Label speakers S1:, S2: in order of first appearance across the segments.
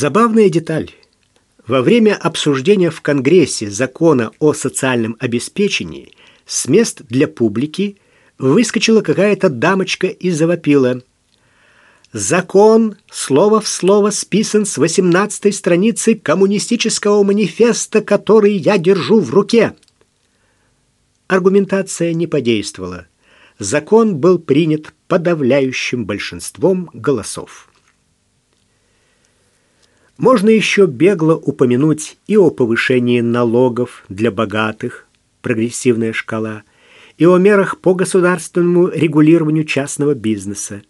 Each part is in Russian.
S1: Забавная деталь. Во время обсуждения в Конгрессе закона о социальном обеспечении с мест для публики выскочила какая-то дамочка и завопила. Закон слово в слово списан с 18 страницы коммунистического манифеста, который я держу в руке. Аргументация не подействовала. Закон был принят подавляющим большинством голосов. Можно еще бегло упомянуть и о повышении налогов для богатых, прогрессивная шкала, и о мерах по государственному регулированию частного бизнеса.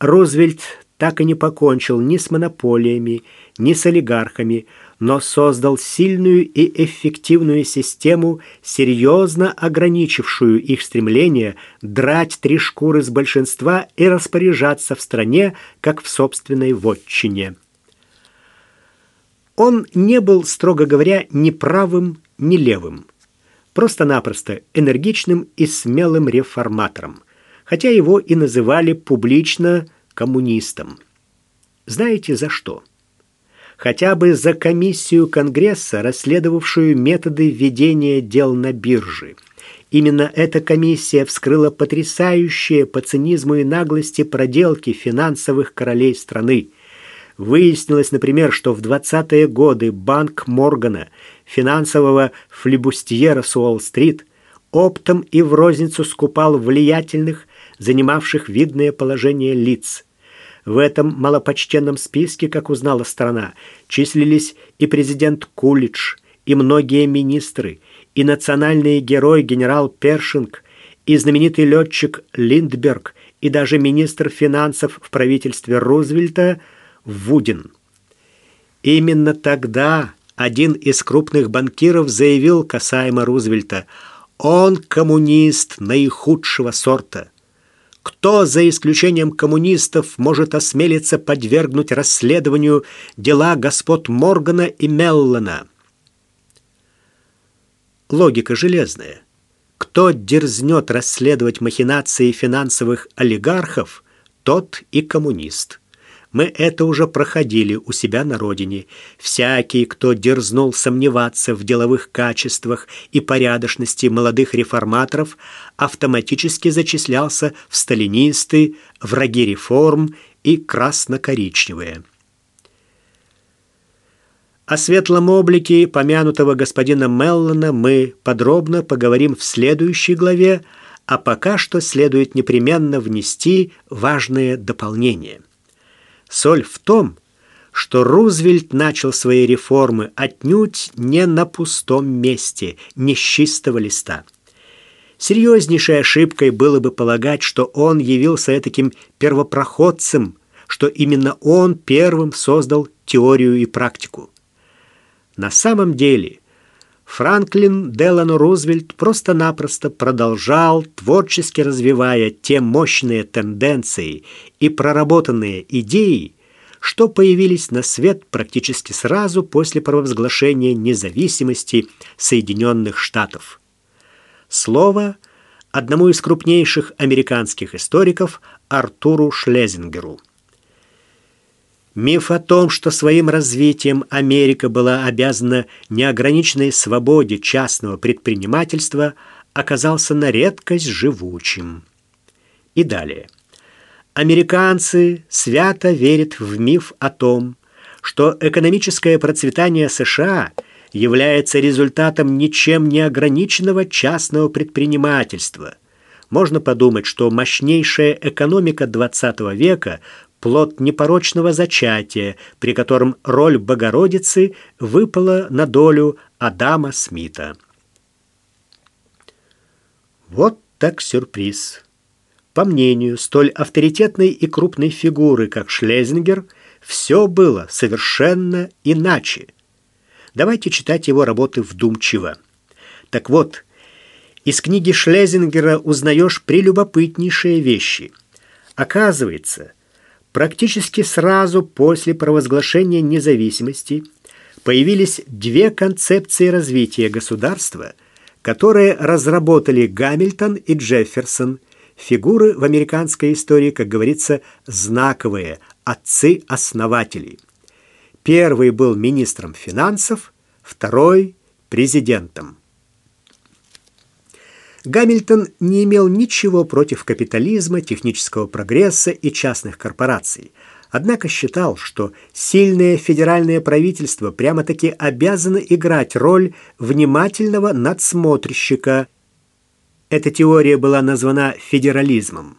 S1: Рузвельт так и не покончил ни с монополиями, ни с олигархами, но создал сильную и эффективную систему, серьезно ограничившую их стремление драть три шкуры с большинства и распоряжаться в стране, как в собственной вотчине. Он не был, строго говоря, ни правым, ни левым. Просто-напросто энергичным и смелым реформатором, хотя его и называли публично коммунистом. Знаете за что? Хотя бы за комиссию Конгресса, расследовавшую методы ведения дел на бирже. Именно эта комиссия вскрыла потрясающие по цинизму и наглости проделки финансовых королей страны. Выяснилось, например, что в 20-е годы банк Моргана, финансового флибустьера с Уолл-стрит, оптом и в розницу скупал влиятельных, занимавших видное положение лиц. В этом малопочтенном списке, как узнала страна, числились и президент Кулич, и многие министры, и национальный герой генерал Першинг, и знаменитый летчик Линдберг, и даже министр финансов в правительстве Рузвельта Вудин. Именно тогда один из крупных банкиров заявил касаемо Рузвельта, он коммунист наихудшего сорта. Кто, за исключением коммунистов, может осмелиться подвергнуть расследованию дела господ Моргана и Меллона? Логика железная. Кто дерзнет расследовать махинации финансовых олигархов, тот и коммунист. Мы это уже проходили у себя на родине. Всякий, кто дерзнул сомневаться в деловых качествах и порядочности молодых реформаторов, автоматически зачислялся в сталинисты, враги реформ и красно-коричневые. О светлом облике помянутого господина Меллона мы подробно поговорим в следующей главе, а пока что следует непременно внести важное дополнение. Соль в том, что Рузвельт начал свои реформы отнюдь не на пустом месте, не с чистого листа. Серьезнейшей ошибкой было бы полагать, что он явился таким первопроходцем, что именно он первым создал теорию и практику. На самом деле Франклин Делано Рузвельт просто-напросто продолжал, творчески развивая те мощные тенденции и проработанные идеи, что появились на свет практически сразу после провозглашения независимости Соединенных Штатов. Слово одному из крупнейших американских историков Артуру Шлезингеру. Миф о том, что своим развитием Америка была обязана неограниченной свободе частного предпринимательства, оказался на редкость живучим. И далее. Американцы свято верят в миф о том, что экономическое процветание США является результатом ничем не ограниченного частного предпринимательства. Можно подумать, что мощнейшая экономика XX века плод непорочного зачатия, при котором роль Богородицы выпала на долю Адама Смита. Вот так сюрприз. По мнению столь авторитетной и крупной фигуры, как Шлезингер, все было совершенно иначе. Давайте читать его работы вдумчиво. Так вот, из книги Шлезингера узнаешь прелюбопытнейшие вещи. Оказывается, Практически сразу после провозглашения независимости появились две концепции развития государства, которые разработали Гамильтон и Джефферсон, фигуры в американской истории, как говорится, знаковые, отцы-основатели. Первый был министром финансов, второй – президентом. Гамильтон не имел ничего против капитализма, технического прогресса и частных корпораций. Однако считал, что сильное федеральное правительство прямо-таки обязано играть роль внимательного надсмотрщика. Эта теория была названа федерализмом.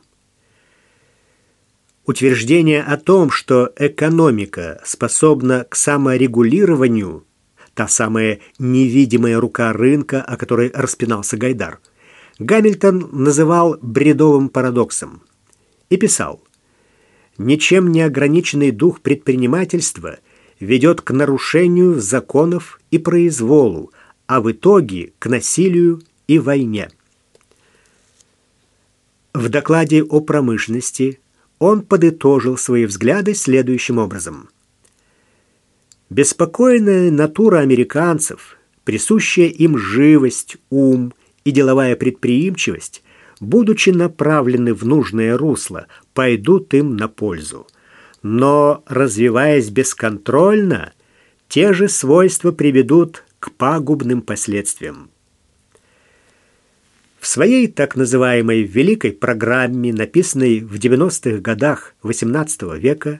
S1: Утверждение о том, что экономика способна к саморегулированию, та самая невидимая рука рынка, о которой распинался Гайдар – Гамильтон называл бредовым парадоксом и писал «Ничем не ограниченный дух предпринимательства ведет к нарушению законов и произволу, а в итоге к насилию и войне». В докладе о промышленности он подытожил свои взгляды следующим образом. Беспокойная натура американцев, присущая им живость, ум – и деловая предприимчивость, будучи направлены в нужное русло, пойдут им на пользу. Но, развиваясь бесконтрольно, те же свойства приведут к пагубным последствиям. В своей так называемой «великой программе», написанной в 90-х годах XVIII века,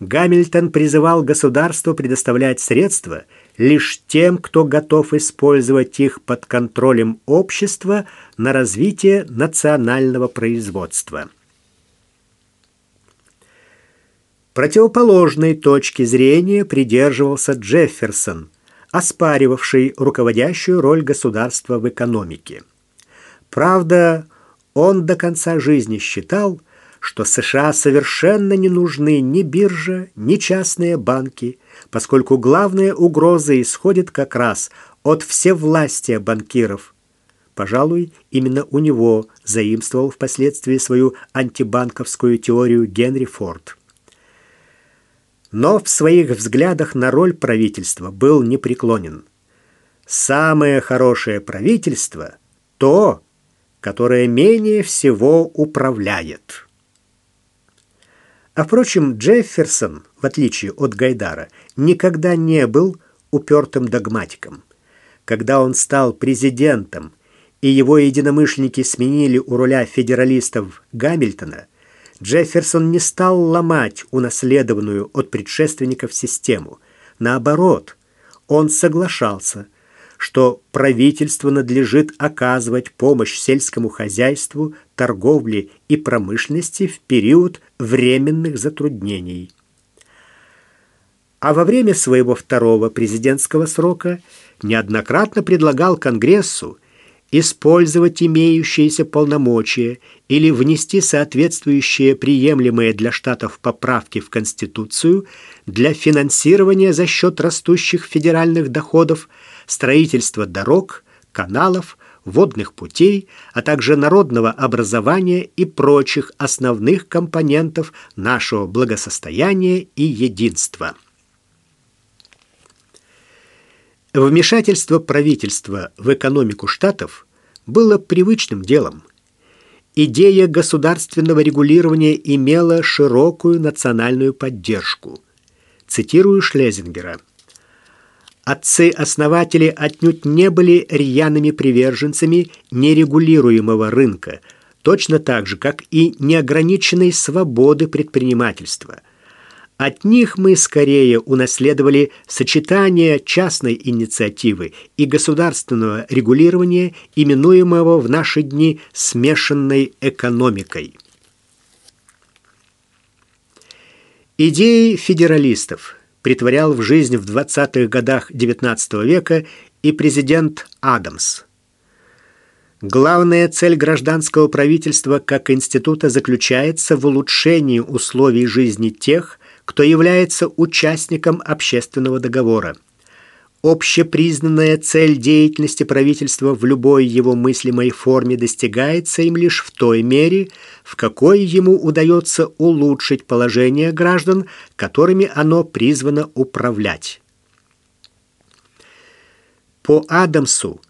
S1: Гамильтон призывал государство предоставлять средства – лишь тем, кто готов использовать их под контролем общества на развитие национального производства. Противоположной точки зрения придерживался Джефферсон, оспаривавший руководящую роль государства в экономике. Правда, он до конца жизни считал, что США совершенно не нужны ни биржа, ни частные банки, поскольку главная угроза исходит как раз от всевластия банкиров. Пожалуй, именно у него заимствовал впоследствии свою антибанковскую теорию Генри Форд. Но в своих взглядах на роль правительства был непреклонен. Самое хорошее правительство – то, которое менее всего управляет. А впрочем, Джефферсон, в отличие от Гайдара, никогда не был упертым догматиком. Когда он стал президентом, и его единомышленники сменили у руля федералистов Гамильтона, Джефферсон не стал ломать унаследованную от предшественников систему. Наоборот, он соглашался – что правительству надлежит оказывать помощь сельскому хозяйству, торговле и промышленности в период временных затруднений. А во время своего второго президентского срока неоднократно предлагал Конгрессу использовать имеющиеся полномочия или внести соответствующие приемлемые для штатов поправки в Конституцию для финансирования за счет растущих федеральных доходов – строительство дорог, каналов, водных путей, а также народного образования и прочих основных компонентов нашего благосостояния и единства. Вмешательство правительства в экономику штатов было привычным делом. Идея государственного регулирования имела широкую национальную поддержку. Цитирую Шлезингера – Отцы-основатели отнюдь не были рьяными приверженцами нерегулируемого рынка, точно так же, как и неограниченной свободы предпринимательства. От них мы скорее унаследовали сочетание частной инициативы и государственного регулирования, именуемого в наши дни смешанной экономикой. Идеи федералистов – притворял в жизнь в 20-х годах XIX века и президент Адамс. Главная цель гражданского правительства как института заключается в улучшении условий жизни тех, кто является участником общественного договора – Общепризнанная цель деятельности правительства в любой его мыслимой форме достигается им лишь в той мере, в какой ему удается улучшить положение граждан, которыми оно призвано управлять. По Адамсу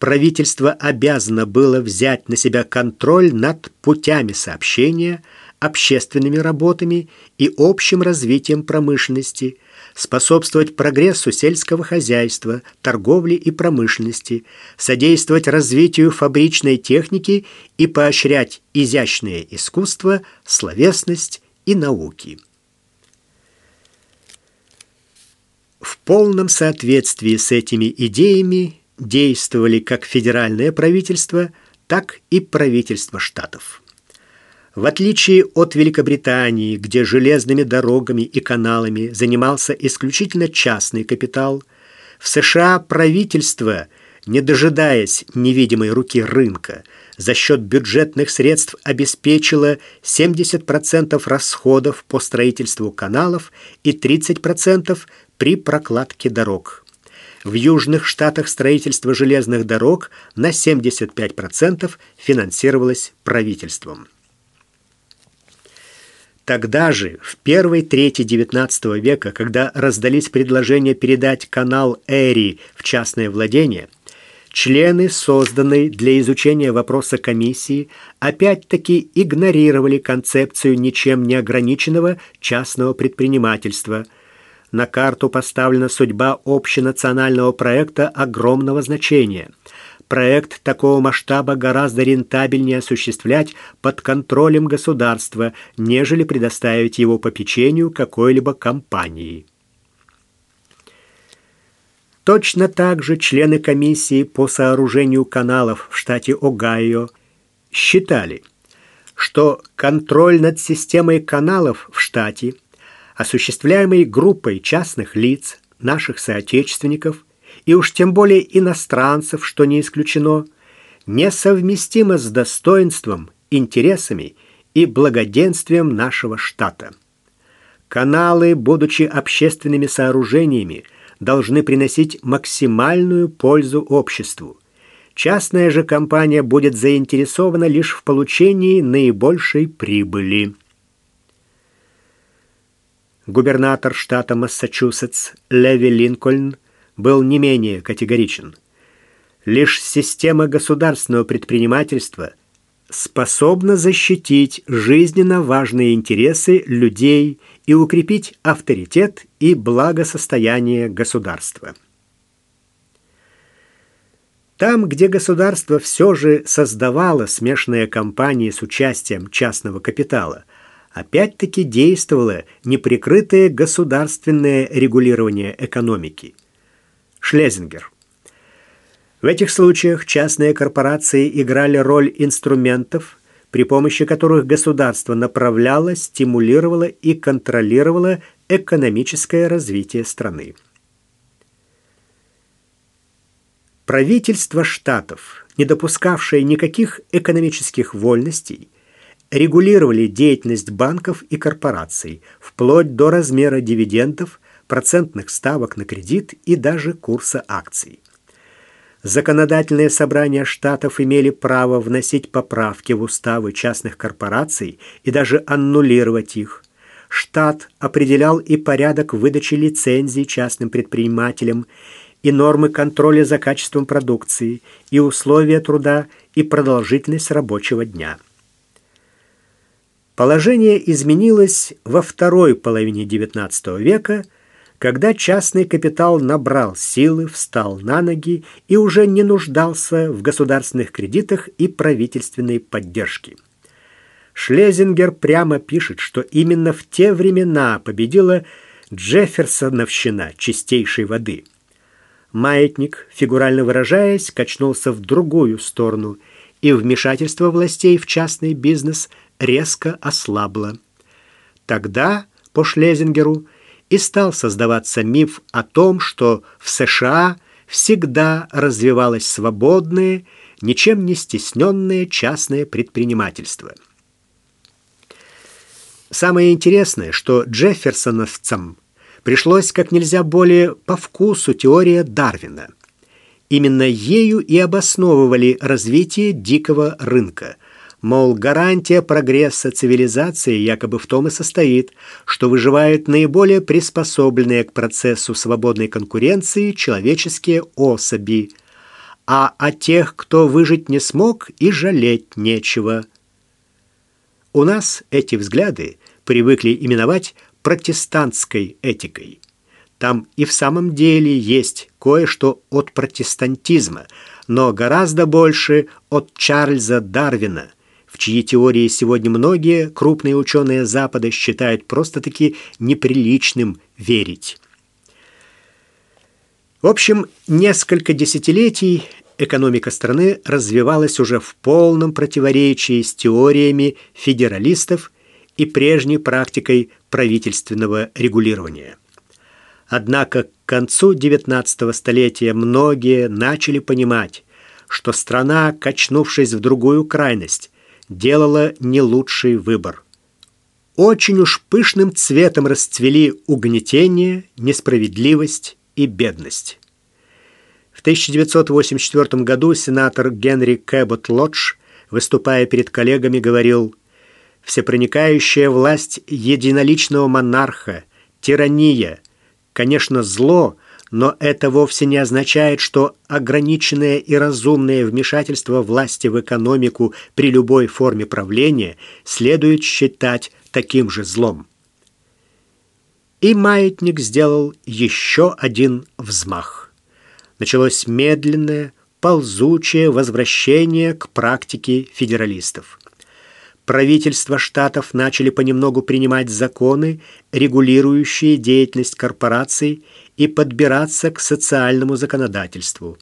S1: правительство обязано было взять на себя контроль над путями сообщения, общественными работами и общим развитием промышленности, способствовать прогрессу сельского хозяйства, торговли и промышленности, содействовать развитию фабричной техники и поощрять изящное искусство, словесность и науки. В полном соответствии с этими идеями действовали как федеральное правительство, так и правительство штатов. В отличие от Великобритании, где железными дорогами и каналами занимался исключительно частный капитал, в США правительство, не дожидаясь невидимой руки рынка, за счет бюджетных средств обеспечило 70% расходов по строительству каналов и 30% при прокладке дорог. В южных штатах строительство железных дорог на 75% финансировалось правительством. Тогда же, в первой трети XIX века, когда раздались предложения передать канал Эри в частное владение, члены, созданной для изучения вопроса комиссии, опять-таки игнорировали концепцию ничем не ограниченного частного предпринимательства. На карту поставлена судьба общенационального проекта огромного значения – Проект такого масштаба гораздо рентабельнее осуществлять под контролем государства, нежели предоставить его попечению какой-либо компании. Точно так же члены комиссии по сооружению каналов в штате Огайо считали, что контроль над системой каналов в штате, осуществляемый группой частных лиц, наших соотечественников, и уж тем более иностранцев, что не исключено, несовместимо с достоинством, интересами и благоденствием нашего штата. Каналы, будучи общественными сооружениями, должны приносить максимальную пользу обществу. Частная же компания будет заинтересована лишь в получении наибольшей прибыли. Губернатор штата Массачусетс Леви Линкольн был не менее категоричен. Лишь система государственного предпринимательства способна защитить жизненно важные интересы людей и укрепить авторитет и благосостояние государства. Там, где государство все же создавало смешанные компании с участием частного капитала, опять-таки действовало неприкрытое государственное регулирование экономики – Шлезингер. В этих случаях частные корпорации играли роль инструментов, при помощи которых государство направляло, стимулировало и контролировало экономическое развитие страны. Правительство штатов, не допускавшее никаких экономических вольностей, регулировали деятельность банков и корпораций, вплоть до размера дивидендов, процентных ставок на кредит и даже курса акций. Законодательные собрания штатов имели право вносить поправки в уставы частных корпораций и даже аннулировать их. Штат определял и порядок выдачи лицензий частным предпринимателям, и нормы контроля за качеством продукции, и условия труда, и продолжительность рабочего дня. Положение изменилось во второй половине XIX века – когда частный капитал набрал силы, встал на ноги и уже не нуждался в государственных кредитах и правительственной поддержке. Шлезингер прямо пишет, что именно в те времена победила Джефферсоновщина чистейшей воды. Маятник, фигурально выражаясь, качнулся в другую сторону, и вмешательство властей в частный бизнес резко ослабло. Тогда, по Шлезингеру, и стал создаваться миф о том, что в США всегда развивалось свободное, ничем не стесненное частное предпринимательство. Самое интересное, что Джефферсоновцам пришлось как нельзя более по вкусу теория Дарвина. Именно ею и обосновывали развитие дикого рынка – Мол, гарантия прогресса цивилизации якобы в том и состоит, что выживают наиболее приспособленные к процессу свободной конкуренции человеческие особи, а о тех, кто выжить не смог, и жалеть нечего. У нас эти взгляды привыкли именовать протестантской этикой. Там и в самом деле есть кое-что от протестантизма, но гораздо больше от Чарльза Дарвина, в чьи теории сегодня многие крупные ученые Запада считают просто-таки неприличным верить. В общем, несколько десятилетий экономика страны развивалась уже в полном противоречии с теориями федералистов и прежней практикой правительственного регулирования. Однако к концу XIX столетия многие начали понимать, что страна, качнувшись в другую крайность, делала не лучший выбор. Очень уж пышным цветом расцвели угнетение, несправедливость и бедность. В 1984 году сенатор Генри Кэббот Лодж, выступая перед коллегами, говорил «Всепроникающая власть единоличного монарха, тирания, конечно, зло, но это вовсе не означает, что ограниченное и разумное вмешательство власти в экономику при любой форме правления следует считать таким же злом». И маятник сделал еще один взмах началось медленное, ползучее возвращение к практике федералистов. Правительства штатов начали понемногу принимать законы, регулирующие деятельность корпораций и подбираться к социальному законодательству.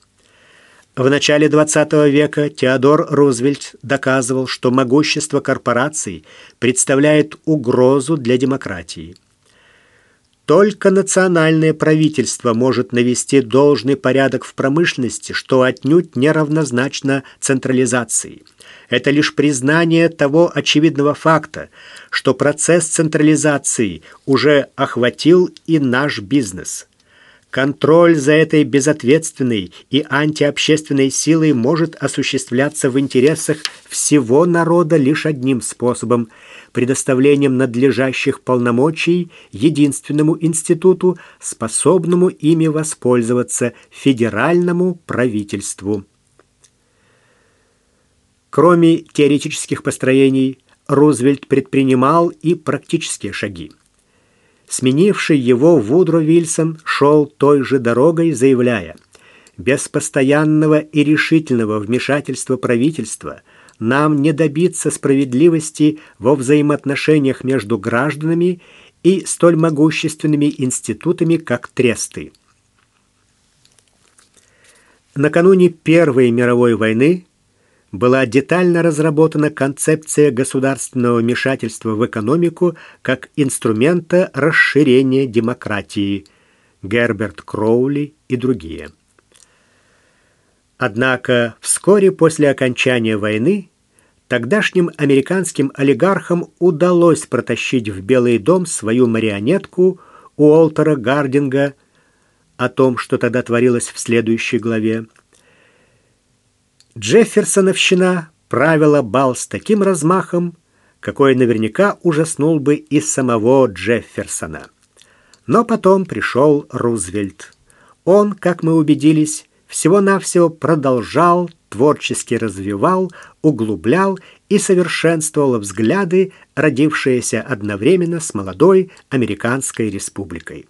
S1: В начале XX века Теодор Рузвельт доказывал, что могущество корпораций представляет угрозу для демократии. Только национальное правительство может навести должный порядок в промышленности, что отнюдь неравнозначно централизации. Это лишь признание того очевидного факта, что процесс централизации уже охватил и наш бизнес. Контроль за этой безответственной и антиобщественной силой может осуществляться в интересах всего народа лишь одним способом – предоставлением надлежащих полномочий единственному институту, способному ими воспользоваться федеральному правительству. Кроме теоретических построений, Рузвельт предпринимал и практические шаги. Сменивший его Вудро Вильсон шел той же дорогой, заявляя, без постоянного и решительного вмешательства правительства – нам не добиться справедливости во взаимоотношениях между гражданами и столь могущественными институтами, как тресты. Накануне Первой мировой войны была детально разработана концепция государственного вмешательства в экономику как инструмента расширения демократии Герберт Кроули и другие. Однако вскоре после окончания войны тогдашним американским олигархам удалось протащить в Белый дом свою марионетку Уолтера Гардинга о том, что тогда творилось в следующей главе. Джефферсоновщина правила бал с таким размахом, какой наверняка ужаснул бы и самого Джефферсона. Но потом пришел Рузвельт. Он, как мы убедились, всего-навсего продолжал, творчески развивал, углублял и совершенствовал взгляды, родившиеся одновременно с молодой Американской республикой.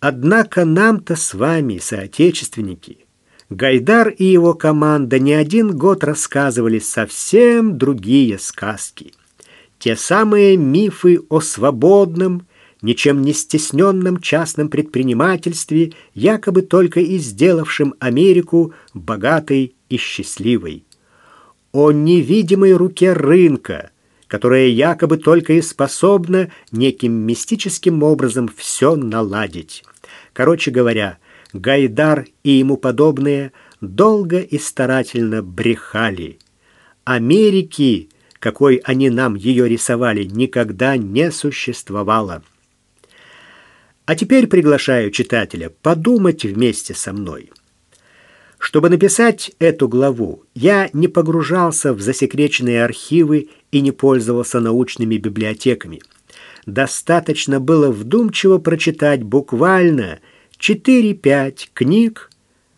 S1: Однако нам-то с вами, соотечественники, Гайдар и его команда не один год рассказывали совсем другие сказки. Те самые мифы о свободном, ничем не стесненном частном предпринимательстве, якобы только и сделавшем Америку богатой и счастливой. О невидимой руке рынка, которая якобы только и способна неким мистическим образом все наладить. Короче говоря, Гайдар и ему подобные долго и старательно брехали. Америки, какой они нам ее рисовали, никогда не существовало. А теперь приглашаю читателя подумать вместе со мной. Чтобы написать эту главу, я не погружался в засекреченные архивы и не пользовался научными библиотеками. Достаточно было вдумчиво прочитать буквально 4-5 книг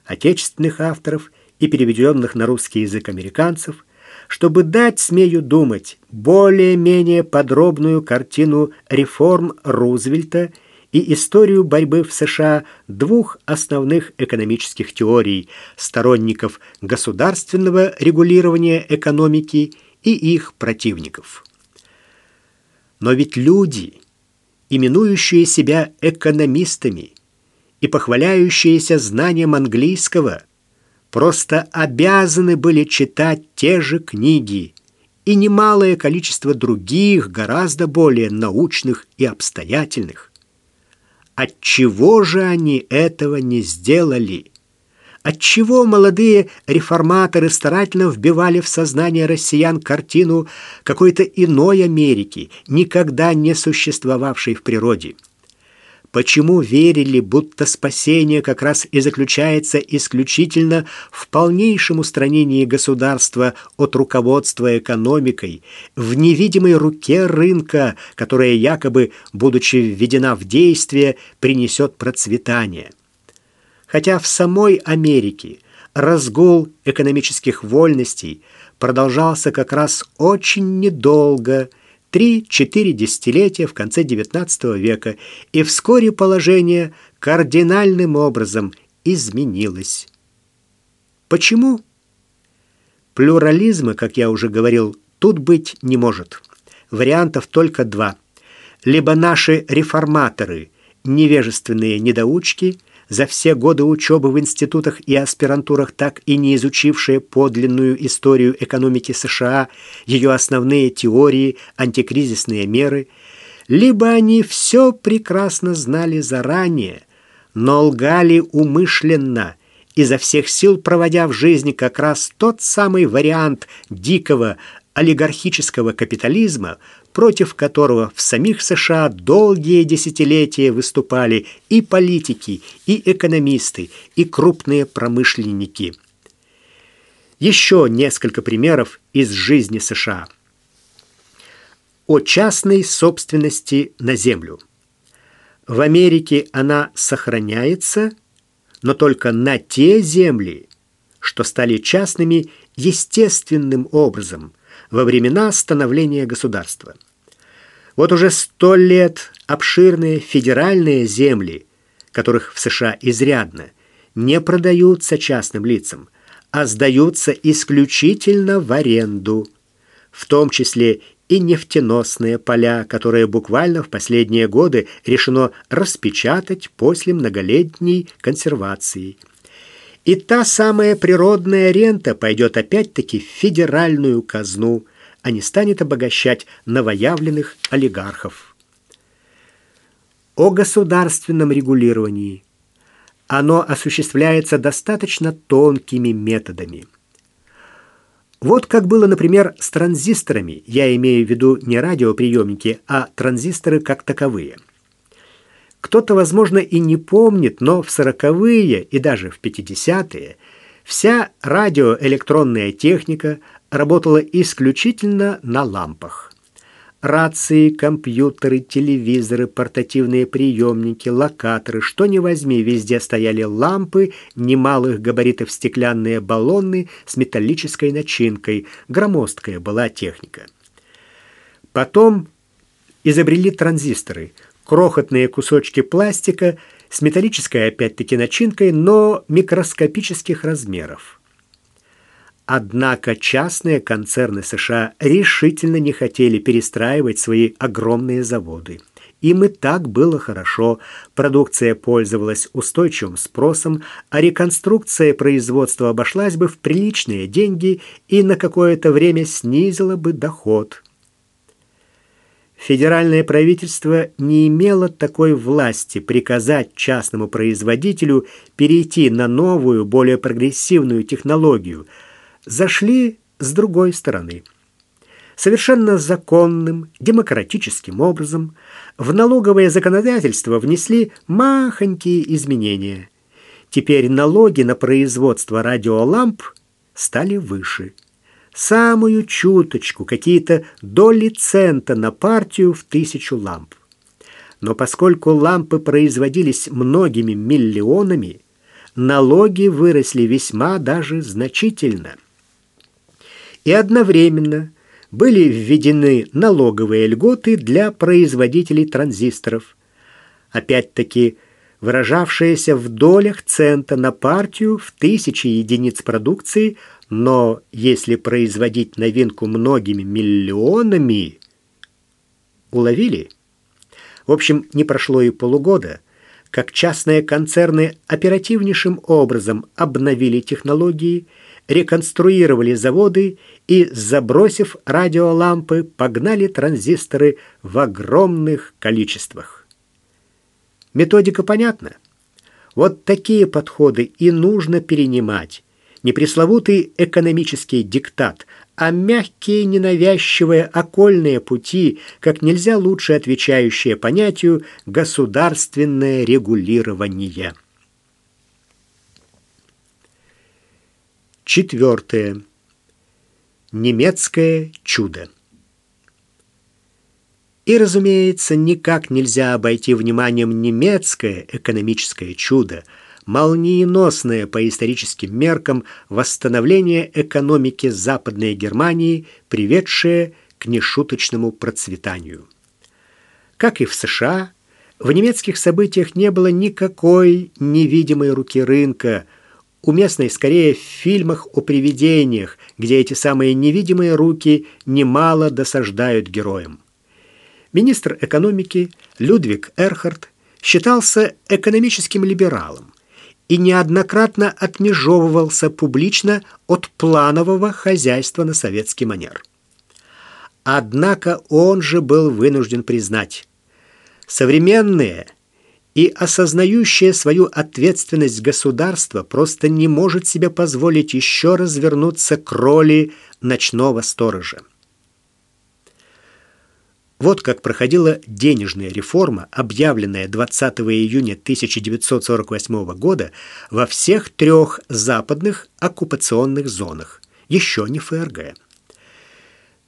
S1: отечественных авторов и переведенных на русский язык американцев – чтобы дать, смею думать, более-менее подробную картину реформ Рузвельта и историю борьбы в США двух основных экономических теорий – сторонников государственного регулирования экономики и их противников. Но ведь люди, именующие себя экономистами и похваляющиеся знанием английского, просто обязаны были читать те же книги и немалое количество других, гораздо более научных и обстоятельных. Отчего же они этого не сделали? Отчего молодые реформаторы старательно вбивали в сознание россиян картину какой-то иной Америки, никогда не существовавшей в природе? Почему верили, будто спасение как раз и заключается исключительно в полнейшем устранении государства от руководства экономикой, в невидимой руке рынка, которая якобы, будучи введена в действие, принесет процветание? Хотя в самой Америке разгул экономических вольностей продолжался как раз очень недолго – три-четыре десятилетия в конце XIX века, и вскоре положение кардинальным образом изменилось. Почему? Плюрализма, как я уже говорил, тут быть не может. Вариантов только два. Либо наши реформаторы, невежественные недоучки – за все годы учебы в институтах и аспирантурах так и не изучившие подлинную историю экономики США, ее основные теории, антикризисные меры, либо они все прекрасно знали заранее, но лгали умышленно, изо всех сил проводя в жизни как раз тот самый вариант дикого олигархического капитализма, против которого в самих США долгие десятилетия выступали и политики, и экономисты, и крупные промышленники. Еще несколько примеров из жизни США. О частной собственности на землю. В Америке она сохраняется, но только на те земли, что стали частными естественным образом – во времена становления государства. Вот уже сто лет обширные федеральные земли, которых в США изрядно, не продаются частным лицам, а сдаются исключительно в аренду, в том числе и нефтеносные поля, которые буквально в последние годы решено распечатать после многолетней консервации. И та самая природная рента пойдет опять-таки в федеральную казну, а не станет обогащать новоявленных олигархов. О государственном регулировании. Оно осуществляется достаточно тонкими методами. Вот как было, например, с транзисторами. Я имею в виду не радиоприемники, а транзисторы как таковые – кто-то, возможно, и не помнит, но в сороковые и даже в пятидесятые вся радиоэлектронная техника работала исключительно на лампах. Рации, компьютеры, телевизоры, портативные приемники, локаторы, что ни возьми, везде стояли лампы, немалых габаритов стеклянные баллоны с металлической начинкой. Громоздкая была техника. Потом изобрели транзисторы – крохотные кусочки пластика с металлической опять-таки начинкой, но микроскопических размеров. Однако частные концерны США решительно не хотели перестраивать свои огромные заводы. Им и так было хорошо, продукция пользовалась устойчивым спросом, а реконструкция производства обошлась бы в приличные деньги и на какое-то время снизила бы доход. Федеральное правительство не имело такой власти приказать частному производителю перейти на новую, более прогрессивную технологию. Зашли с другой стороны. Совершенно законным, демократическим образом в налоговое законодательство внесли махонькие изменения. Теперь налоги на производство радиоламп стали выше – самую чуточку, какие-то доли цента на партию в тысячу ламп. Но поскольку лампы производились многими миллионами, налоги выросли весьма даже значительно. и одновременно были введены налоговые льготы для производителей транзисторов. Опять-таки, выражавшиеся в долях цента на партию в тысячи единиц продукции, но если производить новинку многими миллионами... Уловили? В общем, не прошло и полугода, как частные концерны оперативнейшим образом обновили технологии, реконструировали заводы и, забросив радиолампы, погнали транзисторы в огромных количествах. Методика понятна? Вот такие подходы и нужно перенимать. Не пресловутый экономический диктат, а мягкие, ненавязчивые окольные пути, как нельзя лучше отвечающие понятию «государственное регулирование». Четвертое. Немецкое чудо. И, разумеется, никак нельзя обойти вниманием немецкое экономическое чудо, молниеносное по историческим меркам восстановление экономики Западной Германии, приведшее к нешуточному процветанию. Как и в США, в немецких событиях не было никакой невидимой руки рынка – уместной скорее в фильмах о привидениях, где эти самые невидимые руки немало досаждают героям. Министр экономики Людвиг Эрхард считался экономическим либералом и неоднократно отмежевывался публично от планового хозяйства на советский манер. Однако он же был вынужден признать, современные – и осознающее свою ответственность государство просто не может себе позволить еще развернуться к роли ночного сторожа. Вот как проходила денежная реформа, объявленная 20 июня 1948 года во всех трех западных оккупационных зонах, еще не ФРГ.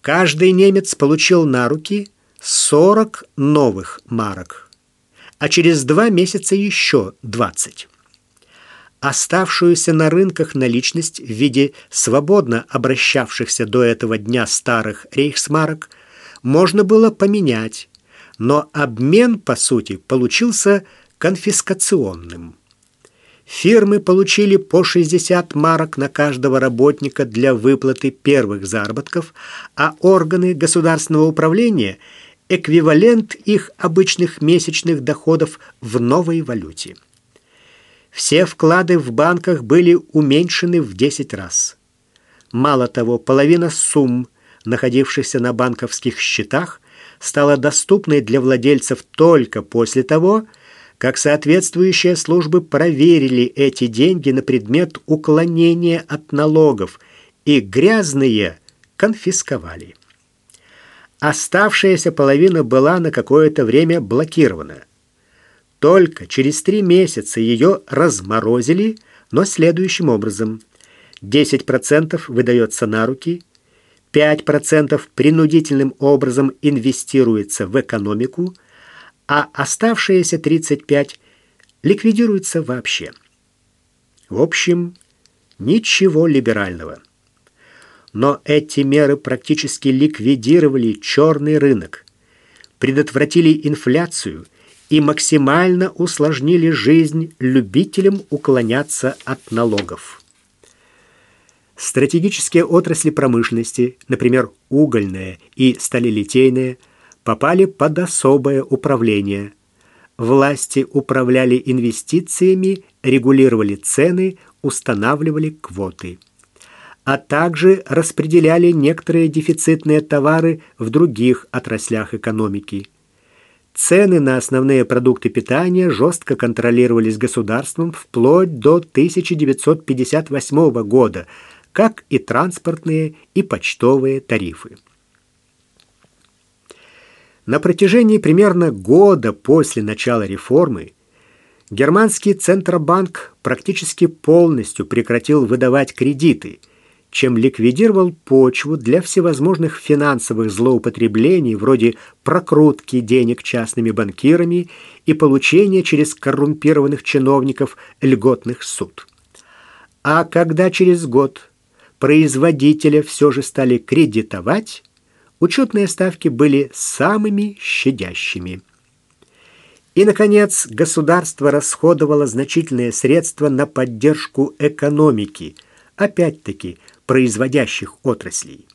S1: Каждый немец получил на руки 40 новых марок а через два месяца еще 20. Оставшуюся на рынках наличность в виде свободно обращавшихся до этого дня старых рейхсмарок можно было поменять, но обмен, по сути, получился конфискационным. Фирмы получили по 60 марок на каждого работника для выплаты первых заработков, а органы государственного управления – эквивалент их обычных месячных доходов в новой валюте. Все вклады в банках были уменьшены в 10 раз. Мало того, половина сумм, находившихся на банковских счетах, стала доступной для владельцев только после того, как соответствующие службы проверили эти деньги на предмет уклонения от налогов и грязные конфисковали. Оставшаяся половина была на какое-то время блокирована. Только через три месяца ее разморозили, но следующим образом. 10% выдается на руки, 5% принудительным образом инвестируется в экономику, а оставшиеся 35% ликвидируются вообще. В общем, ничего либерального но эти меры практически ликвидировали черный рынок, предотвратили инфляцию и максимально усложнили жизнь любителям уклоняться от налогов. Стратегические отрасли промышленности, например, угольная и сталелитейная, попали под особое управление. Власти управляли инвестициями, регулировали цены, устанавливали квоты а также распределяли некоторые дефицитные товары в других отраслях экономики. Цены на основные продукты питания жестко контролировались государством вплоть до 1958 года, как и транспортные и почтовые тарифы. На протяжении примерно года после начала реформы германский Центробанк практически полностью прекратил выдавать кредиты – чем ликвидировал почву для всевозможных финансовых злоупотреблений вроде прокрутки денег частными банкирами и получения через коррумпированных чиновников льготных суд. А когда через год производителя все же стали кредитовать, учетные ставки были самыми щадящими. И, наконец, государство расходовало значительные средства на поддержку экономики, опять-таки производящих отраслей.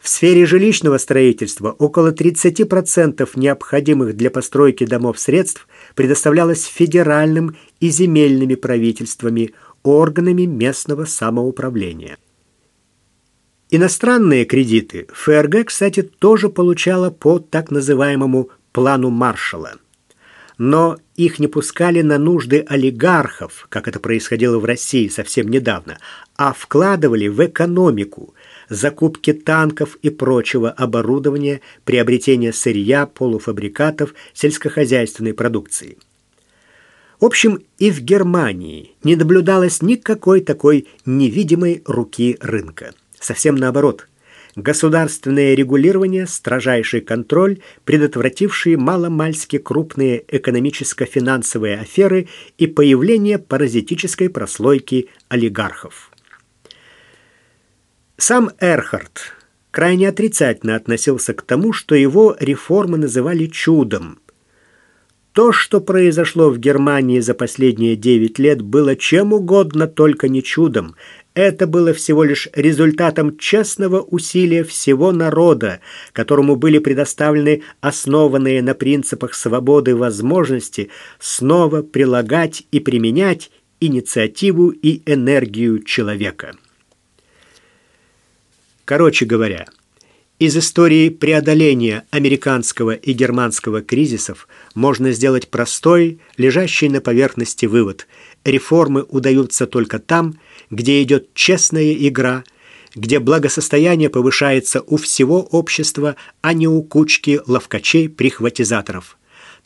S1: В сфере жилищного строительства около 30% необходимых для постройки домов средств предоставлялось федеральным и земельными правительствами, органами местного самоуправления. Иностранные кредиты ФРГ, кстати, тоже получала по так называемому плану Маршалла. Но их не пускали на нужды олигархов, как это происходило в России совсем недавно, а вкладывали в экономику, закупки танков и прочего оборудования, приобретение сырья, полуфабрикатов, сельскохозяйственной продукции. В общем, и в Германии не наблюдалось никакой такой невидимой руки рынка. Совсем наоборот. Государственное регулирование, строжайший контроль, предотвратившие маломальски крупные экономическо-финансовые аферы и появление паразитической прослойки олигархов. Сам Эрхард крайне отрицательно относился к тому, что его реформы называли чудом. То, что произошло в Германии за последние 9 лет, было чем угодно, только не чудом. Это было всего лишь результатом честного усилия всего народа, которому были предоставлены основанные на принципах свободы возможности снова прилагать и применять инициативу и энергию человека. Короче говоря, из истории преодоления американского и германского кризисов можно сделать простой, лежащий на поверхности вывод. Реформы удаются только там, где идет честная игра, где благосостояние повышается у всего общества, а не у кучки ловкачей-прихватизаторов.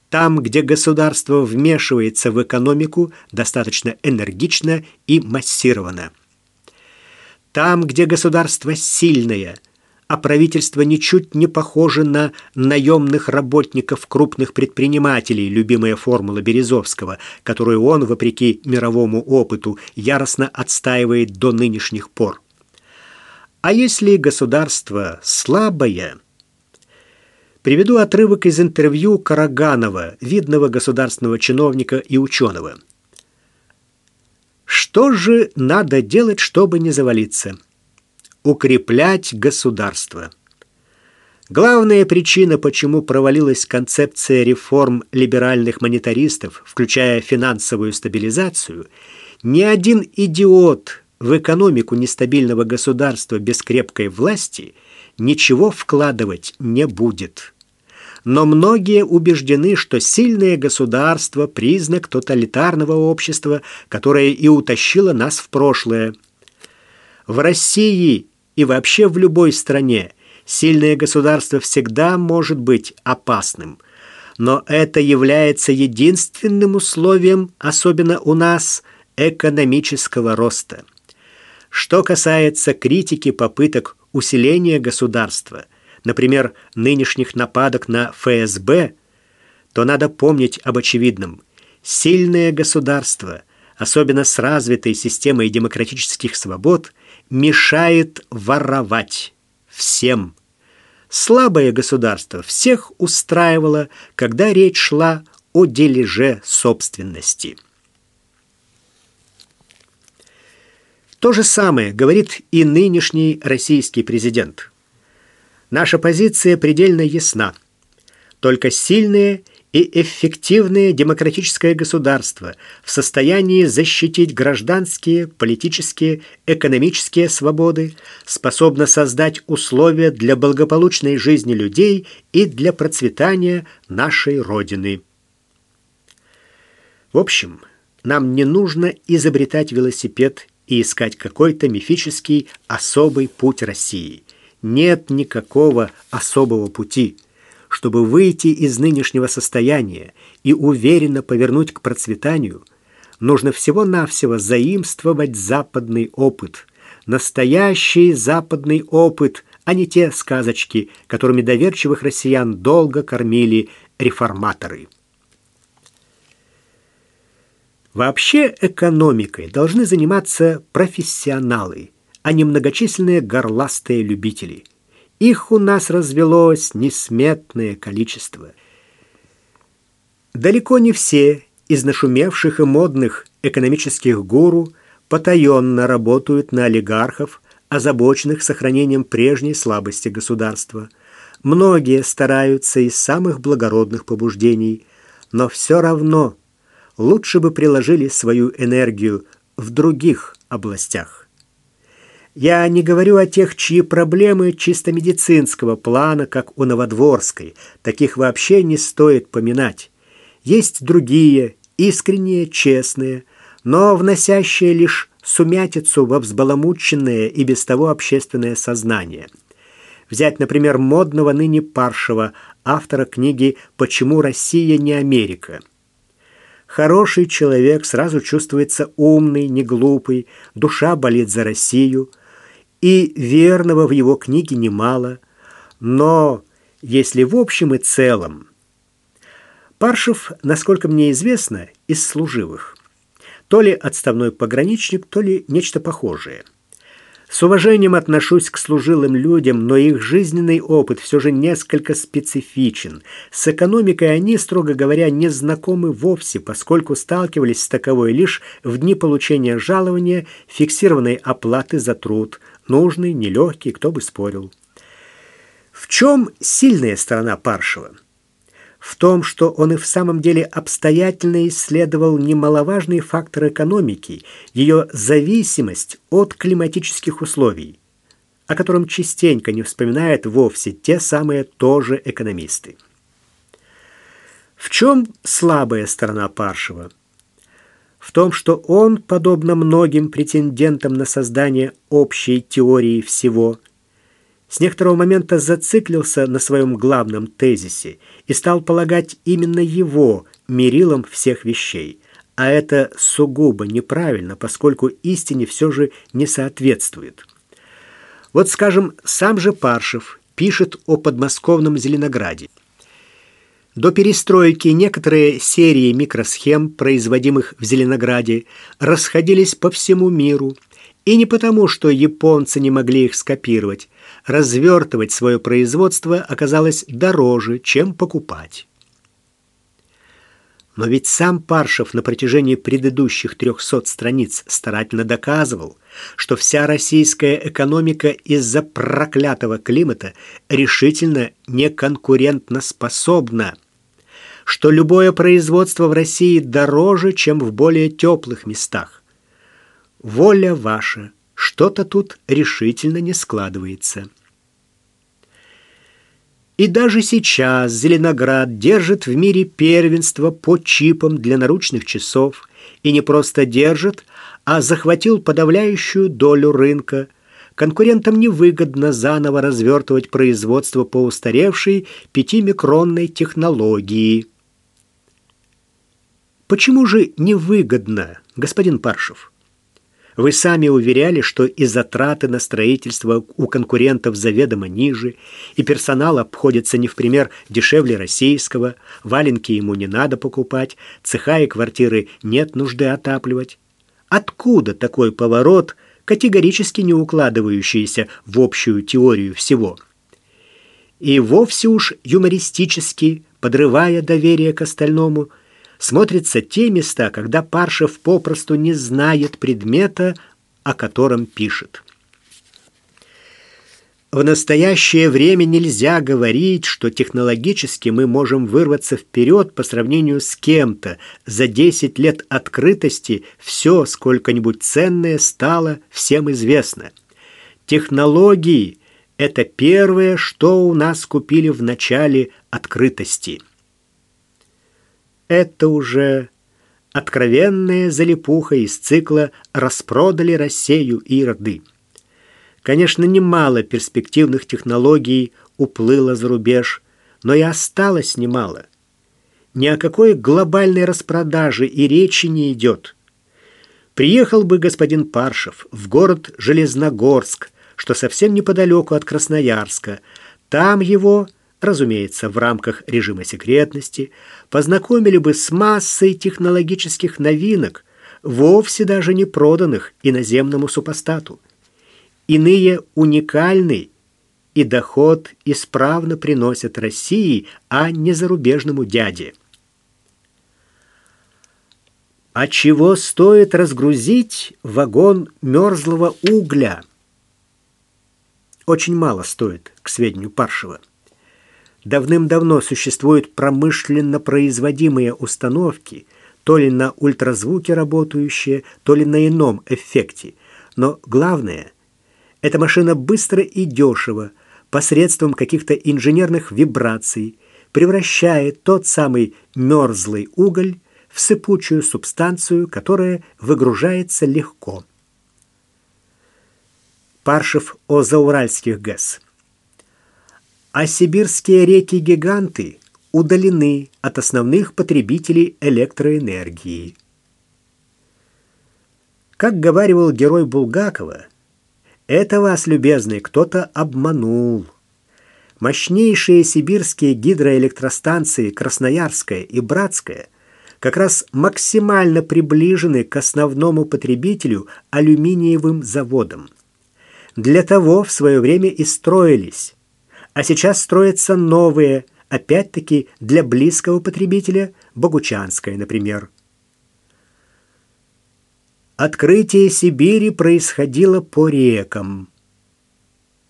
S1: Там, где государство вмешивается в экономику достаточно энергично и массированно. Там, где государство сильное, а правительство ничуть не похоже на наемных работников крупных предпринимателей, любимая формула Березовского, которую он, вопреки мировому опыту, яростно отстаивает до нынешних пор. А если государство слабое... Приведу отрывок из интервью Караганова, видного государственного чиновника и ученого – что же надо делать, чтобы не завалиться? Укреплять государство. Главная причина, почему провалилась концепция реформ либеральных монетаристов, включая финансовую стабилизацию, ни один идиот в экономику нестабильного государства без крепкой власти ничего вкладывать не будет но многие убеждены, что сильное государство – признак тоталитарного общества, которое и утащило нас в прошлое. В России и вообще в любой стране сильное государство всегда может быть опасным, но это является единственным условием, особенно у нас, экономического роста. Что касается критики попыток усиления государства – например, нынешних нападок на ФСБ, то надо помнить об очевидном. Сильное государство, особенно с развитой системой демократических свобод, мешает воровать всем. Слабое государство всех устраивало, когда речь шла о дележе собственности. То же самое говорит и нынешний российский президент. Наша позиция предельно ясна. Только сильное и эффективное демократическое государство в состоянии защитить гражданские, политические, экономические свободы, способно создать условия для благополучной жизни людей и для процветания нашей Родины. В общем, нам не нужно изобретать велосипед и искать какой-то мифический особый путь России – нет никакого особого пути. Чтобы выйти из нынешнего состояния и уверенно повернуть к процветанию, нужно всего-навсего заимствовать западный опыт. Настоящий западный опыт, а не те сказочки, которыми доверчивых россиян долго кормили реформаторы. Вообще экономикой должны заниматься профессионалы – а не многочисленные горластые любители. Их у нас развелось несметное количество. Далеко не все из нашумевших и модных экономических гуру потаенно работают на олигархов, озабоченных сохранением прежней слабости государства. Многие стараются из самых благородных побуждений, но все равно лучше бы приложили свою энергию в других областях. Я не говорю о тех, чьи проблемы чисто медицинского плана, как у Новодворской. Таких вообще не стоит поминать. Есть другие, искренние, честные, но вносящие лишь сумятицу во взбаламученное и без того общественное сознание. Взять, например, модного ныне Паршева, автора книги «Почему Россия не Америка». Хороший человек сразу чувствуется умный, не глупый, душа болит за Россию, и верного в его книге немало. Но если в общем и целом Паршев, насколько мне известно, из служивых. То ли отставной пограничник, то ли нечто похожее. С уважением отношусь к служилым людям, но их жизненный опыт все же несколько специфичен. С экономикой они, строго говоря, не знакомы вовсе, поскольку сталкивались с таковой лишь в дни получения жалования, фиксированной оплаты за труд, нужный, нелегкий, кто бы спорил. В чем сильная сторона Паршева? в том, что он и в самом деле обстоятельно исследовал немаловажный фактор экономики, ее зависимость от климатических условий, о котором частенько не вспоминают вовсе те самые тоже экономисты. В чем слабая сторона Паршева? В том, что он, подобно многим претендентам на создание общей теории всего, с некоторого момента зациклился на своем главном тезисе и стал полагать именно его мерилом всех вещей. А это сугубо неправильно, поскольку истине все же не соответствует. Вот, скажем, сам же Паршев пишет о подмосковном Зеленограде. До перестройки некоторые серии микросхем, производимых в Зеленограде, расходились по всему миру. И не потому, что японцы не могли их скопировать, развертывать свое производство оказалось дороже, чем покупать. Но ведь сам Паршев на протяжении предыдущих 300 страниц старательно доказывал, что вся российская экономика из-за проклятого климата решительно неконкурентно способна, что любое производство в России дороже, чем в более теплых местах. Воля ваша – что-то тут решительно не складывается. И даже сейчас Зеленоград держит в мире первенство по чипам для наручных часов. И не просто держит, а захватил подавляющую долю рынка. Конкурентам невыгодно заново развертывать производство по устаревшей пятимикронной технологии. Почему же невыгодно, господин Паршев? Вы сами уверяли, что и затраты на строительство у конкурентов заведомо ниже, и персонал обходится не в пример дешевле российского, валенки ему не надо покупать, цеха и квартиры нет нужды отапливать. Откуда такой поворот, категорически не укладывающийся в общую теорию всего? И вовсе уж юмористически, подрывая доверие к остальному – смотрятся те места, когда Паршев попросту не знает предмета, о котором пишет. В настоящее время нельзя говорить, что технологически мы можем вырваться вперед по сравнению с кем-то. За 10 лет открытости все сколько-нибудь ценное стало всем известно. Технологии – это первое, что у нас купили в начале открытости – это уже откровенная залипуха из цикла «Распродали Россию и роды». Конечно, немало перспективных технологий уплыло за рубеж, но и осталось немало. Ни о какой глобальной распродаже и речи не идет. Приехал бы господин Паршев в город Железногорск, что совсем неподалеку от Красноярска. Там его – разумеется, в рамках режима секретности, познакомили бы с массой технологических новинок, вовсе даже не проданных иноземному супостату. Иные уникальны, и доход исправно приносят России, а не зарубежному дяде. А чего стоит разгрузить вагон мерзлого угля? Очень мало стоит, к сведению Паршева. Давным-давно существуют промышленно производимые установки, то ли на ультразвуке работающие, то ли на ином эффекте. Но главное, эта машина быстро и дешево, посредством каких-то инженерных вибраций, превращает тот самый мерзлый уголь в сыпучую субстанцию, которая выгружается легко. Паршев о зауральских ГЭС. А сибирские реки-гиганты удалены от основных потребителей электроэнергии. Как говаривал герой Булгакова, это вас, любезный, кто-то обманул. Мощнейшие сибирские гидроэлектростанции Красноярская и Братская – как раз максимально приближены к основному потребителю алюминиевым заводам. Для того в свое время и строились. А сейчас строятся новые, опять-таки для близкого потребителя, Богучанская, например. Открытие Сибири происходило по рекам.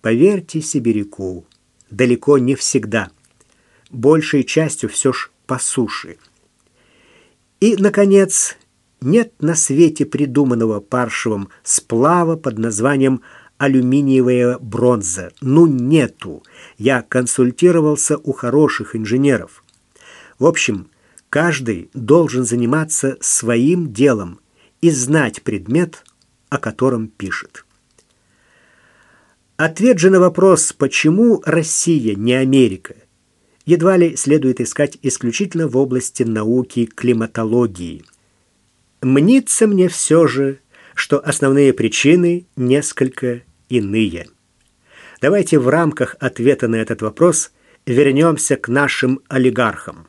S1: Поверьте сибиряку, далеко не всегда. Большей частью все ж по суше. И, наконец, нет на свете придуманного Паршевым сплава под названием алюминиевая бронза. Ну, нету. Я консультировался у хороших инженеров. В общем, каждый должен заниматься своим делом и знать предмет, о котором пишет. Ответ же на вопрос, почему Россия не Америка – едва ли следует искать исключительно в области науки климатологии. Мнится мне все же, что основные причины несколько иные. Давайте в рамках ответа на этот вопрос вернемся к нашим олигархам.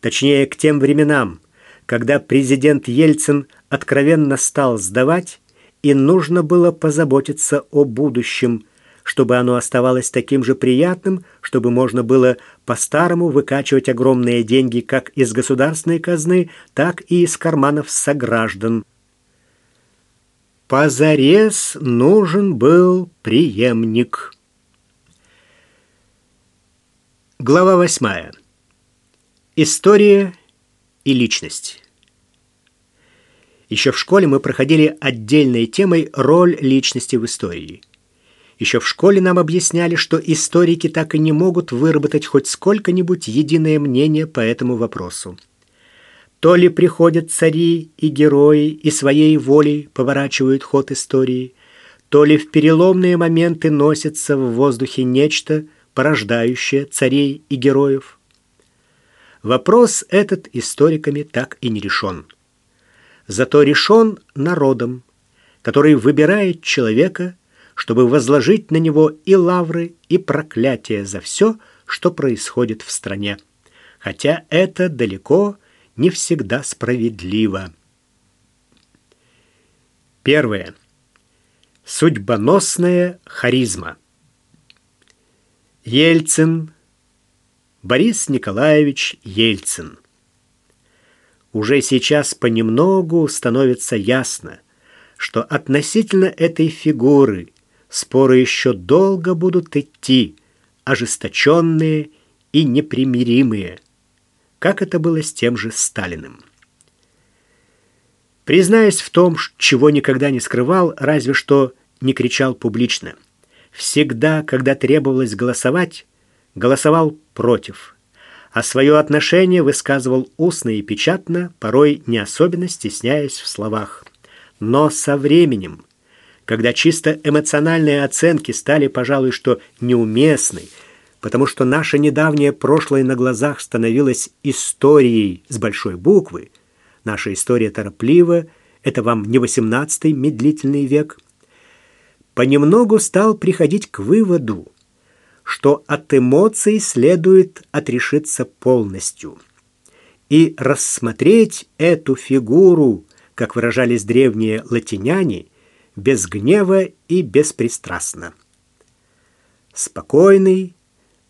S1: Точнее, к тем временам, когда президент Ельцин откровенно стал сдавать, и нужно было позаботиться о будущем чтобы оно оставалось таким же приятным, чтобы можно было по-старому выкачивать огромные деньги как из государственной казны, так и из карманов сограждан. Позарез нужен был преемник. Глава восьмая. История и личность. Еще в школе мы проходили отдельной темой роль личности в истории – еще в школе нам объясняли, что историки так и не могут выработать хоть сколько-нибудь единое мнение по этому вопросу. То ли приходят цари и герои и своей волей поворачивают ход истории, то ли в переломные моменты носится в воздухе нечто, порождающее царей и героев. Вопрос этот историками так и не решен. Зато решен народом, который выбирает человека – чтобы возложить на него и лавры, и проклятия за все, что происходит в стране. Хотя это далеко не всегда справедливо. Первое. Судьбоносная харизма. Ельцин. Борис Николаевич Ельцин. Уже сейчас понемногу становится ясно, что относительно этой фигуры споры еще долго будут идти, ожесточенные и непримиримые, как это было с тем же Сталиным. Признаюсь в том, чего никогда не скрывал, разве что не кричал публично. Всегда, когда требовалось голосовать, голосовал против, а свое отношение высказывал устно и печатно, порой не особенно стесняясь в словах. Но со временем, когда чисто эмоциональные оценки стали, пожалуй, что неуместны, потому что наше недавнее прошлое на глазах становилось историей с большой буквы. Наша история тороплива, это вам не XVIII медлительный век. Понемногу стал приходить к выводу, что от эмоций следует отрешиться полностью и рассмотреть эту фигуру, как выражались древние латиняне, без гнева и беспристрастно. Спокойный,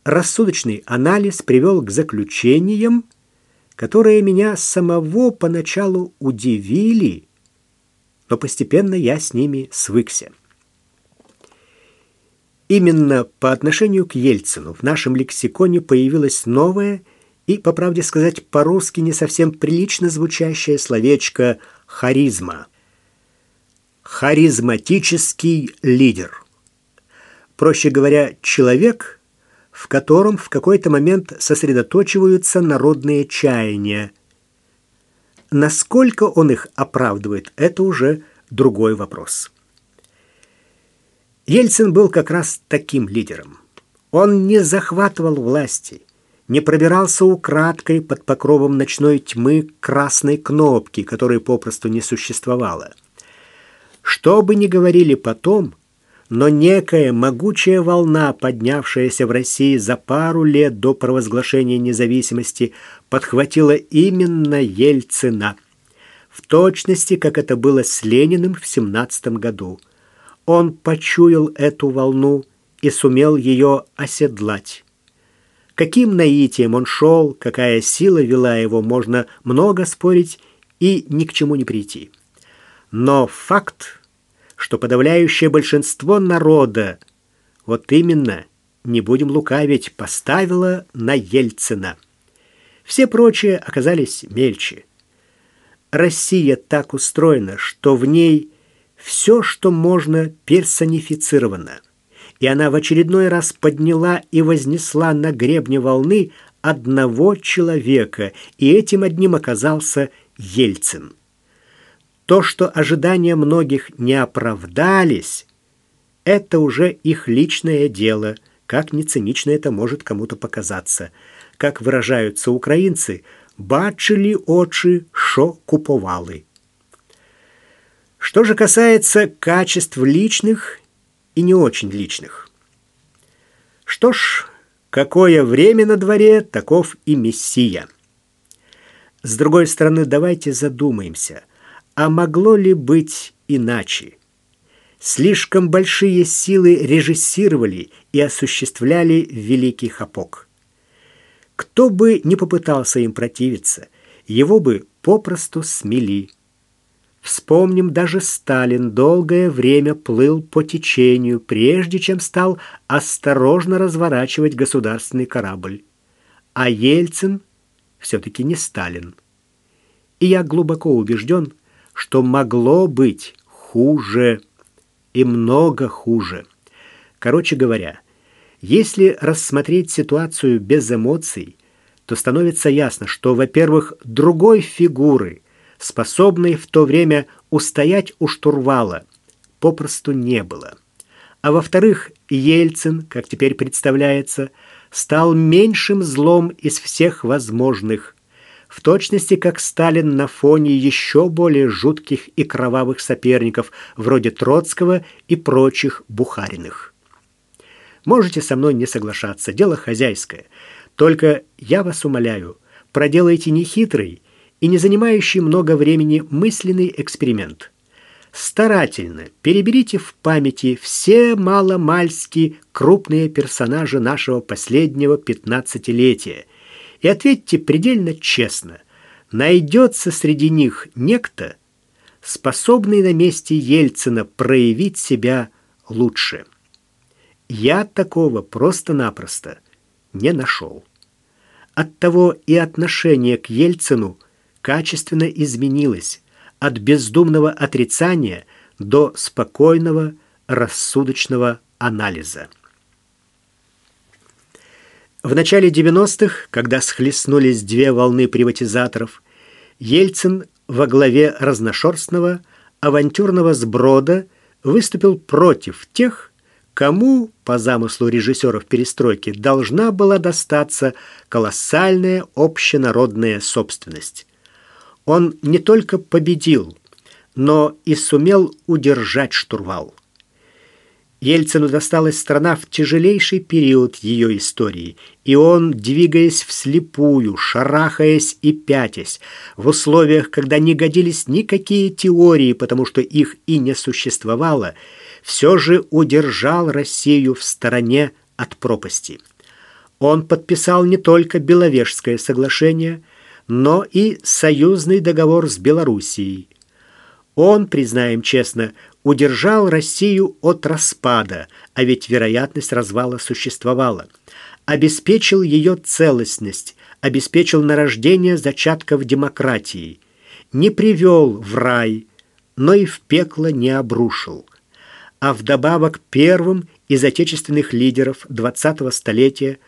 S1: рассудочный анализ привел к заключениям, которые меня самого поначалу удивили, но постепенно я с ними свыкся. Именно по отношению к Ельцину в нашем лексиконе появилось новое и, по правде сказать, по-русски не совсем прилично звучащее словечко «харизма». Харизматический лидер. Проще говоря, человек, в котором в какой-то момент сосредоточиваются народные чаяния. Насколько он их оправдывает, это уже другой вопрос. Ельцин был как раз таким лидером. Он не захватывал власти, не пробирался украдкой под покровом ночной тьмы красной кнопки, которой попросту не существовало. Что бы ни говорили потом, но некая могучая волна, поднявшаяся в России за пару лет до провозглашения независимости, подхватила именно Ельцина. В точности, как это было с Лениным в 17 году. Он почуял эту волну и сумел ее оседлать. Каким наитием он шел, какая сила вела его, можно много спорить и ни к чему не прийти. Но факт, что подавляющее большинство народа, вот именно, не будем лукавить, поставило на Ельцина. Все прочие оказались мельче. Россия так устроена, что в ней все, что можно, персонифицировано. И она в очередной раз подняла и вознесла на гребне волны одного человека, и этим одним оказался Ельцин. То, что ожидания многих не оправдались, это уже их личное дело, как не цинично это может кому-то показаться. Как выражаются украинцы, «бачили очи, шо куповали». Что же касается качеств личных и не очень личных. Что ж, какое время на дворе, таков и Мессия. С другой стороны, давайте задумаемся – а могло ли быть иначе? Слишком большие силы режиссировали и осуществляли великий хапок. Кто бы не попытался им противиться, его бы попросту смели. Вспомним, даже Сталин долгое время плыл по течению, прежде чем стал осторожно разворачивать государственный корабль. А Ельцин все-таки не Сталин. И я глубоко убежден, что могло быть хуже и много хуже. Короче говоря, если рассмотреть ситуацию без эмоций, то становится ясно, что, во-первых, другой фигуры, способной в то время устоять у штурвала, попросту не было. А во-вторых, Ельцин, как теперь представляется, стал меньшим злом из всех возможных – в точности как Сталин на фоне еще более жутких и кровавых соперников, вроде Троцкого и прочих Бухариных. Можете со мной не соглашаться, дело хозяйское. Только я вас умоляю, проделайте нехитрый и не занимающий много времени мысленный эксперимент. Старательно переберите в памяти все маломальски крупные персонажи нашего последнего пятнадцатилетия – и ответьте предельно честно, найдется среди них некто, способный на месте Ельцина проявить себя лучше. Я такого просто-напросто не нашел. Оттого и отношение к Ельцину качественно изменилось от бездумного отрицания до спокойного, рассудочного анализа. В начале 90-х, когда схлестнулись две волны приватизаторов, Ельцин во главе разношерстного, авантюрного сброда выступил против тех, кому, по замыслу режиссеров перестройки, должна была достаться колоссальная общенародная собственность. Он не только победил, но и сумел удержать штурвал. Ельцину досталась страна в тяжелейший период ее истории, и он, двигаясь вслепую, шарахаясь и пятясь, в условиях, когда не годились никакие теории, потому что их и не существовало, все же удержал Россию в стороне от пропасти. Он подписал не только Беловежское соглашение, но и союзный договор с Белоруссией. Он, признаем честно, удержал Россию от распада, а ведь вероятность развала существовала. Обеспечил ее целостность, обеспечил нарождение зачатков демократии. Не привел в рай, но и в пекло не обрушил. А вдобавок первым из отечественных лидеров 20-го столетия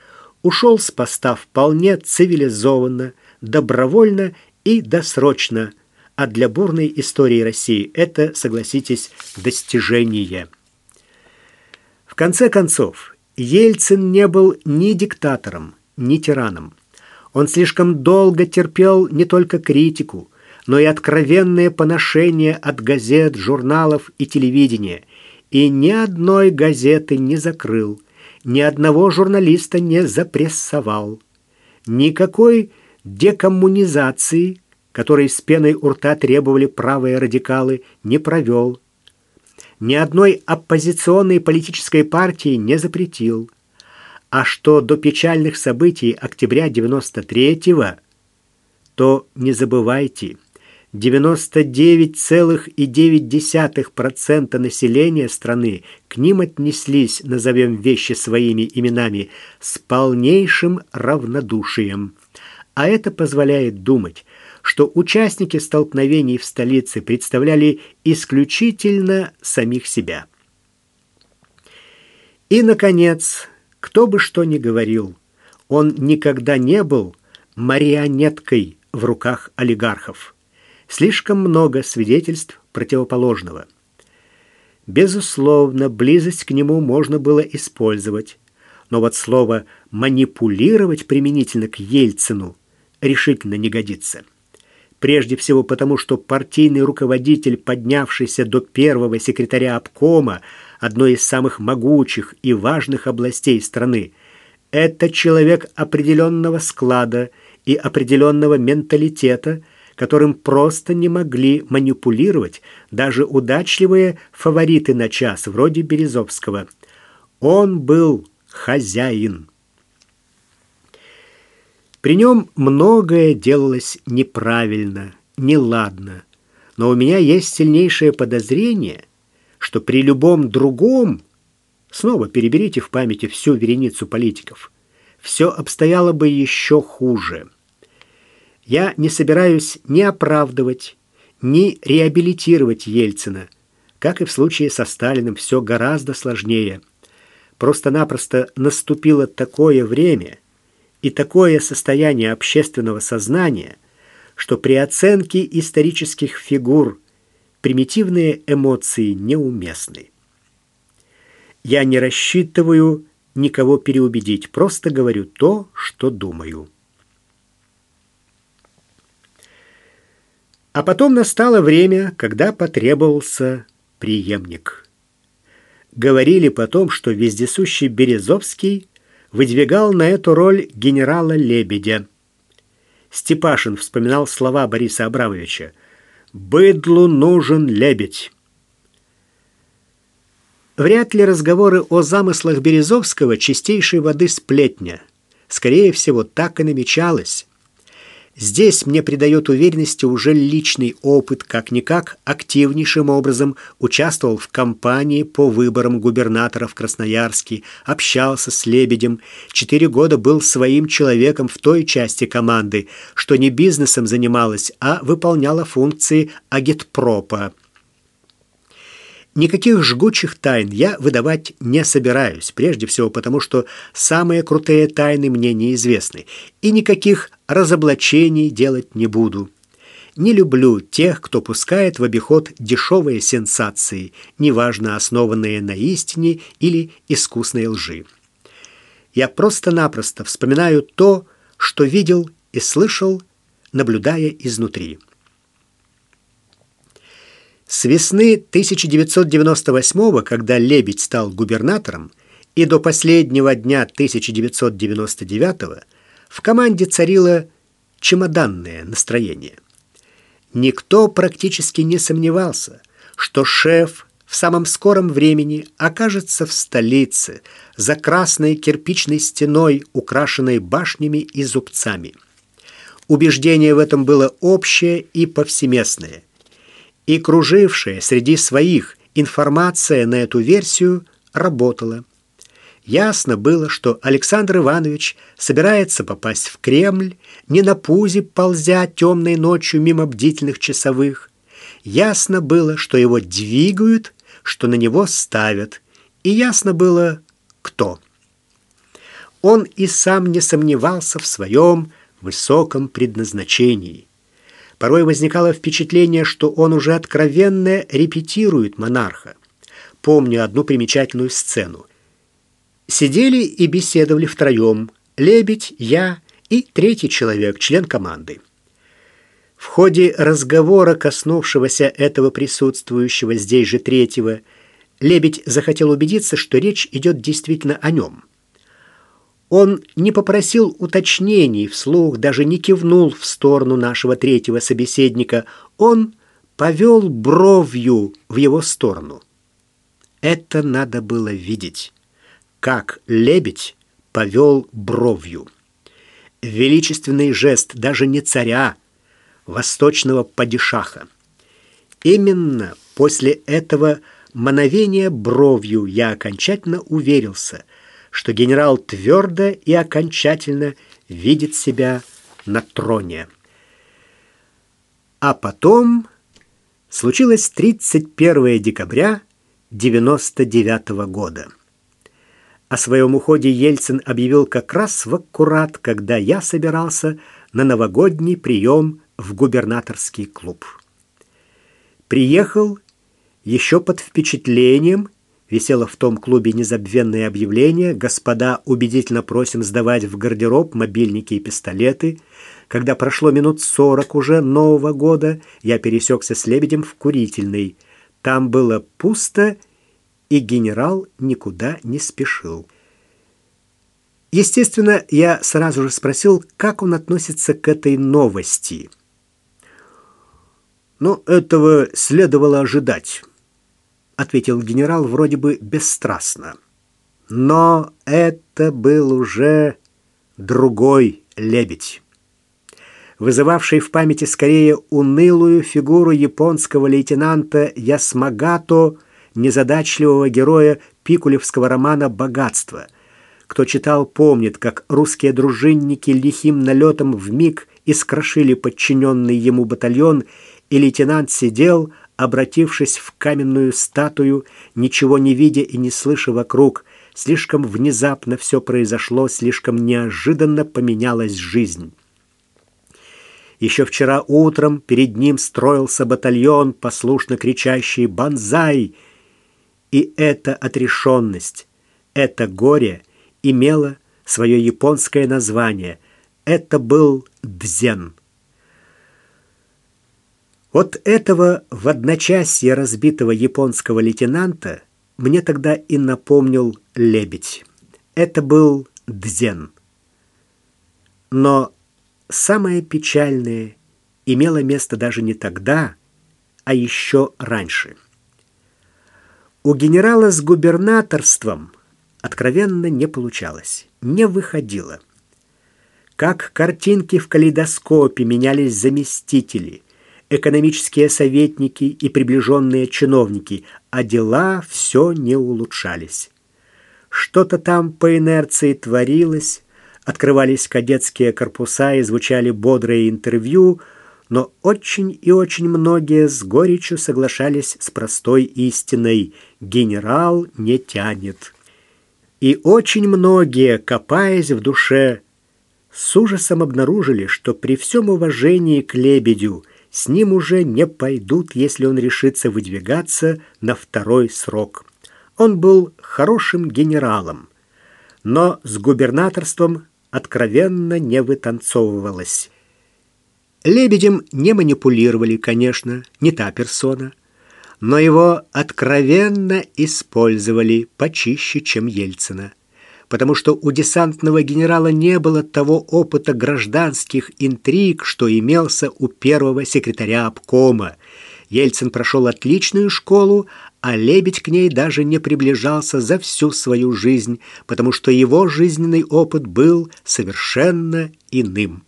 S1: ушел с поста вполне цивилизованно, добровольно и досрочно – а для бурной истории России это, согласитесь, достижение. В конце концов, Ельцин не был ни диктатором, ни тираном. Он слишком долго терпел не только критику, но и откровенные поношения от газет, журналов и телевидения, и ни одной газеты не закрыл, ни одного журналиста не запрессовал. Никакой декоммунизации который с пеной у рта требовали правые радикалы, не провел. Ни одной оппозиционной политической партии не запретил. А что до печальных событий октября 93-го, то не забывайте, 99,9% населения страны к ним отнеслись, назовем вещи своими именами, с полнейшим равнодушием. А это позволяет думать, что участники столкновений в столице представляли исключительно самих себя. И, наконец, кто бы что ни говорил, он никогда не был марионеткой в руках олигархов. Слишком много свидетельств противоположного. Безусловно, близость к нему можно было использовать, но вот слово «манипулировать» применительно к Ельцину решительно не годится. Прежде всего потому, что партийный руководитель, поднявшийся до первого секретаря обкома, одной из самых могучих и важных областей страны, это человек определенного склада и определенного менталитета, которым просто не могли манипулировать даже удачливые фавориты на час, вроде Березовского. Он был хозяин. При нем многое делалось неправильно, неладно. Но у меня есть сильнейшее подозрение, что при любом другом, снова переберите в памяти всю вереницу политиков, все обстояло бы еще хуже. Я не собираюсь ни оправдывать, ни реабилитировать Ельцина. Как и в случае со Сталиным, все гораздо сложнее. Просто-напросто наступило такое время – и такое состояние общественного сознания, что при оценке исторических фигур примитивные эмоции неуместны. Я не рассчитываю никого переубедить, просто говорю то, что думаю. А потом настало время, когда потребовался преемник. Говорили потом, что вездесущий Березовский выдвигал на эту роль генерала Лебедя. Степашин вспоминал слова Бориса Абрамовича «Быдлу нужен лебедь». Вряд ли разговоры о замыслах Березовского чистейшей воды сплетня. Скорее всего, так и намечалось. Здесь мне придает уверенности уже личный опыт, как-никак активнейшим образом участвовал в кампании по выборам губернатора в Красноярске, общался с Лебедем, четыре года был своим человеком в той части команды, что не бизнесом занималась, а выполняла функции агитпропа. Никаких жгучих тайн я выдавать не собираюсь, прежде всего потому, что самые крутые тайны мне неизвестны, и никаких разоблачений делать не буду. Не люблю тех, кто пускает в обиход дешевые сенсации, неважно основанные на истине или искусной лжи. Я просто-напросто вспоминаю то, что видел и слышал, наблюдая изнутри. С весны 1998 когда Лебедь стал губернатором, и до последнего дня 1999 в команде царило чемоданное настроение. Никто практически не сомневался, что шеф в самом скором времени окажется в столице за красной кирпичной стеной, украшенной башнями и зубцами. Убеждение в этом было общее и повсеместное. И кружившая среди своих информация на эту версию работала. Ясно было, что Александр Иванович собирается попасть в Кремль, не на пузе ползя темной ночью мимо бдительных часовых. Ясно было, что его двигают, что на него ставят. И ясно было, кто. Он и сам не сомневался в своем высоком предназначении. Порой возникало впечатление, что он уже откровенно репетирует монарха. Помню одну примечательную сцену. Сидели и беседовали втроем. Лебедь, я и третий человек, член команды. В ходе разговора, коснувшегося этого присутствующего здесь же третьего, Лебедь захотел убедиться, что речь идет действительно о нем. Он не попросил уточнений вслух, даже не кивнул в сторону нашего третьего собеседника. Он повел бровью в его сторону. Это надо было видеть как лебедь повел бровью. Величественный жест даже не царя, восточного падишаха. Именно после этого мановения бровью я окончательно уверился, что генерал твердо и окончательно видит себя на троне. А потом случилось 31 декабря 99 года. О своем уходе Ельцин объявил как раз в аккурат, когда я собирался на новогодний прием в губернаторский клуб. Приехал еще под впечатлением, висело в том клубе незабвенное объявление «Господа, убедительно просим сдавать в гардероб мобильники и пистолеты». Когда прошло минут сорок уже Нового года, я пересекся с Лебедем в курительной. Там было пусто и генерал никуда не спешил. Естественно, я сразу же спросил, как он относится к этой новости. «Ну, этого следовало ожидать», — ответил генерал вроде бы бесстрастно. Но это был уже другой лебедь, вызывавший в памяти скорее унылую фигуру японского лейтенанта Ясмагато незадачливого героя пикулевского романа «Богатство». Кто читал, помнит, как русские дружинники лихим налетом в миг искрошили подчиненный ему батальон, и лейтенант сидел, обратившись в каменную статую, ничего не видя и не слыша вокруг. Слишком внезапно все произошло, слишком неожиданно поменялась жизнь. Еще вчера утром перед ним строился батальон, послушно кричащий «Бонзай!» И эта отрешенность, это горе имело свое японское название. Это был дзен. Вот этого в одночасье разбитого японского лейтенанта мне тогда и напомнил лебедь. Это был дзен. Но самое печальное имело место даже не тогда, а еще раньше – у генерала с губернаторством откровенно не получалось, не выходило. Как картинки в калейдоскопе менялись заместители, экономические советники и приближенные чиновники, а дела все не улучшались. Что-то там по инерции творилось, открывались кадетские корпуса и звучали бодрые интервью – но очень и очень многие с горечью соглашались с простой истиной «генерал не тянет». И очень многие, копаясь в душе, с ужасом обнаружили, что при всем уважении к Лебедю с ним уже не пойдут, если он решится выдвигаться на второй срок. Он был хорошим генералом, но с губернаторством откровенно не вытанцовывалось. Лебедем не манипулировали, конечно, не та персона. но его откровенно использовали почище, чем Ельцина потому что у десантного генерала не было того опыта гражданских интриг, что имелся у первого секретаря обкома. Ельцин прошел отличную школу, а Лебедь к ней даже не приближался за всю свою жизнь, потому что его жизненный опыт был совершенно иным.